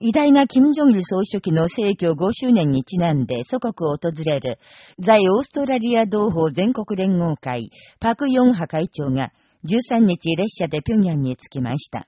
偉大な金正日総書記の逝去5周年にちなんで祖国を訪れる、在オーストラリア同胞全国連合会、パク・ヨンハ会長が13日列車で平壌に着きました。